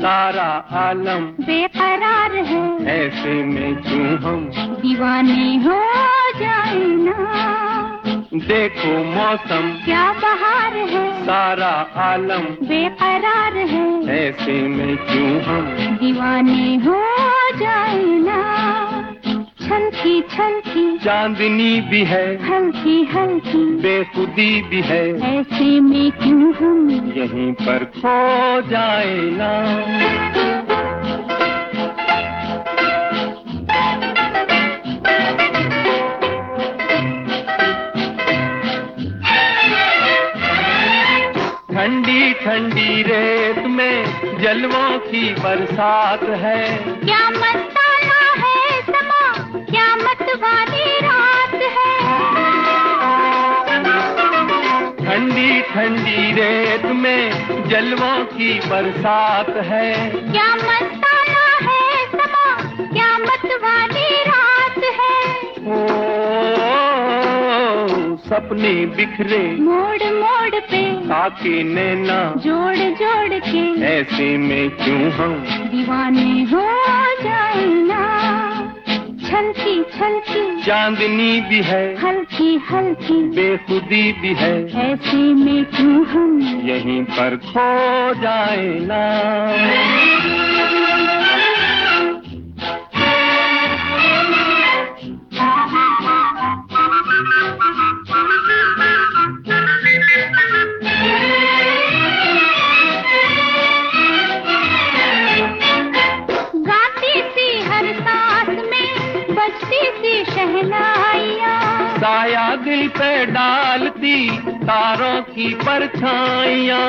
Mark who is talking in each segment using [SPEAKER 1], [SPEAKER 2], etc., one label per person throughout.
[SPEAKER 1] सारा आलम।
[SPEAKER 2] बेकरार है।
[SPEAKER 1] ऐसे में क्यों हम
[SPEAKER 2] दीवाने हो जाए ना?
[SPEAKER 1] देखो मौसम।
[SPEAKER 2] क्या बहार है?
[SPEAKER 1] सारा आलम।
[SPEAKER 2] बेकरार है।
[SPEAKER 1] ऐसे में क्यों हम
[SPEAKER 2] दीवाने हो जाए ना छलकी
[SPEAKER 1] चांदनी भी है।
[SPEAKER 2] हल्की हल्की
[SPEAKER 1] बेखुदी भी है।
[SPEAKER 2] ऐसे में क्यों हम
[SPEAKER 1] यहीं पर खो जाए ना। ठंडी ठंडी रेत में जलवों की बरसात है।
[SPEAKER 2] क्या मस्ताना
[SPEAKER 1] ठंडी रेत में जलवों की बरसात है।
[SPEAKER 2] क्या मस्ताना है समा क्या मत वाली रात है।
[SPEAKER 1] ओ सपने बिखरे
[SPEAKER 2] मोड़ मोड़ पे
[SPEAKER 1] ताके नैना
[SPEAKER 2] जोड़ जोड़ के
[SPEAKER 1] ऐसे में क्यों हम
[SPEAKER 2] दीवाने हो जाए ना। छलकी छलकी
[SPEAKER 1] चांदनी भी है।
[SPEAKER 2] हल्की हल्की
[SPEAKER 1] बेखुदी भी है।
[SPEAKER 2] ऐसे में क्यों हम।
[SPEAKER 1] यहीं पर खो जाए ना। साया दिल पे डालती तारों की परछाइया।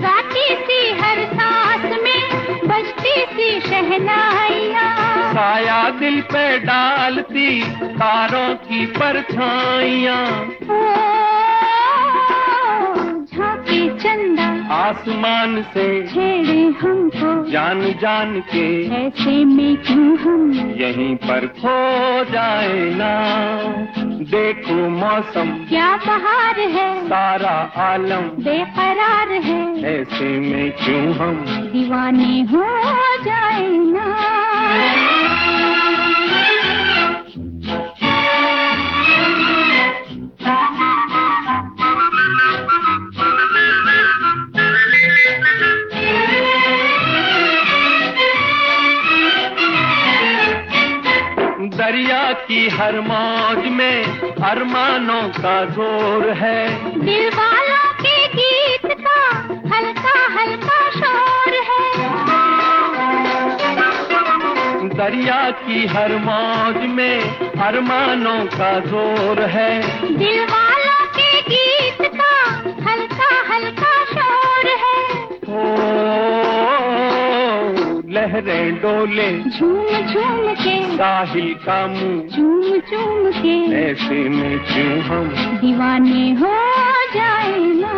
[SPEAKER 2] गाती सी हर सांस में बजती सी शहनाइया।
[SPEAKER 1] साया दिल पे डालती तारों की परछाइयाँ। आसमान से।
[SPEAKER 2] छेड़े हमको।
[SPEAKER 1] जान जान के।
[SPEAKER 2] ऐसे में क्यों हम
[SPEAKER 1] यहीं पर खो जाए ना। देखो मौसम।
[SPEAKER 2] क्या बहार है?
[SPEAKER 1] सारा आलम।
[SPEAKER 2] बेकरार है।
[SPEAKER 1] ऐसे में क्यों हम
[SPEAKER 2] दीवाने हो जाए ना।
[SPEAKER 1] दरिया की हर मौज में अरमानों का ज़ोर है।
[SPEAKER 2] दिल वालों के गीत का हल्का हल्का शोर है।
[SPEAKER 1] दरिया की हर मौज में अरमानों का ज़ोर है।
[SPEAKER 2] दिल
[SPEAKER 1] डोले।
[SPEAKER 2] झूम झूम के।
[SPEAKER 1] साहिल का मुँह।
[SPEAKER 2] झूम झूम के।
[SPEAKER 1] ऐसे में क्यों हम
[SPEAKER 2] दीवाने हो जाए ना।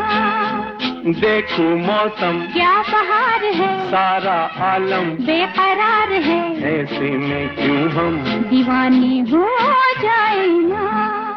[SPEAKER 1] देखो मौसम।
[SPEAKER 2] क्या बहार है?
[SPEAKER 1] सारा आलम।
[SPEAKER 2] बेकरार है।
[SPEAKER 1] ऐसे में क्यों हम
[SPEAKER 2] दीवाने हो जाए ना।